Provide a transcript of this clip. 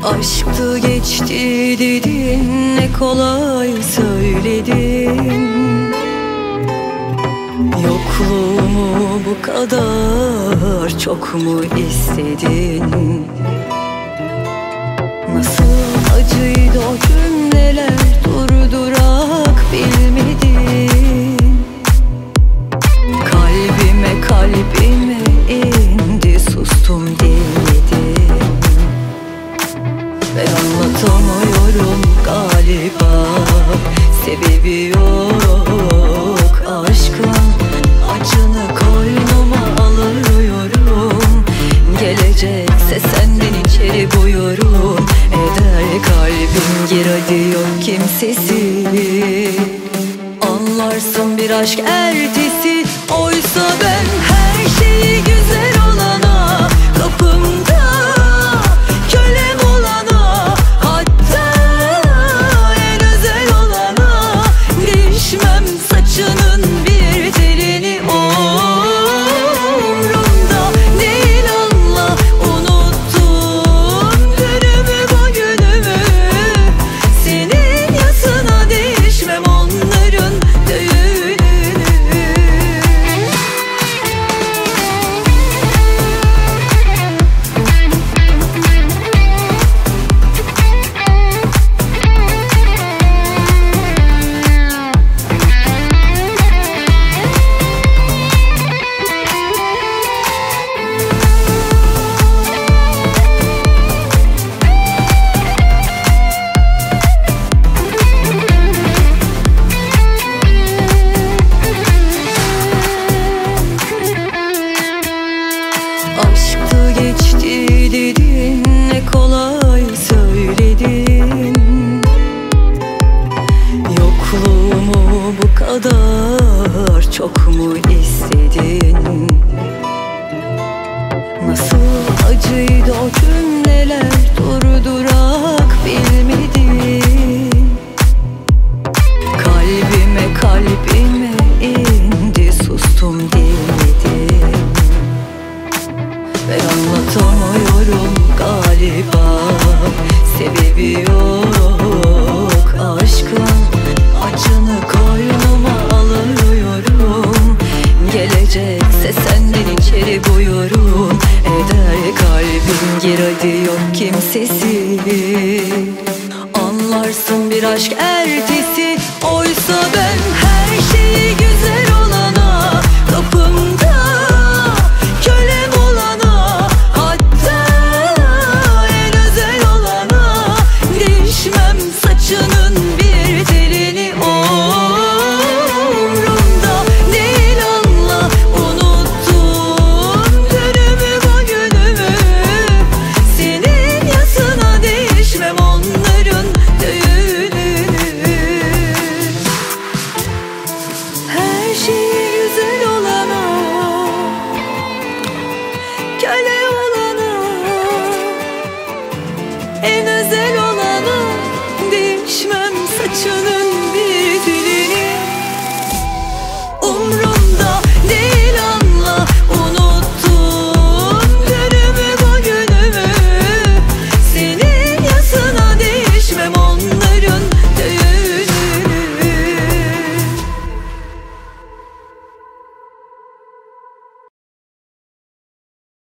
Aşktı geçti dedin ne kolay söyledin. Yokluğumu bu kadar çok mu istedin? Nasıl acıydı o cümleler durdurak Sebebi yok aşkın. Acını koynuma alıyorum. Gelecekse senden içeri buyurun Eder kalbim gir hadi yok kimsesi. Anlarsın bir aşk ertesi. Oysa ben kadar çok mu istedin? Nasıl acıydı o cümleler durdurak bilmedin? Kalbime kalbime indi sustum dinledim. Ben anlatamıyorum galiba Sebebi yok aşk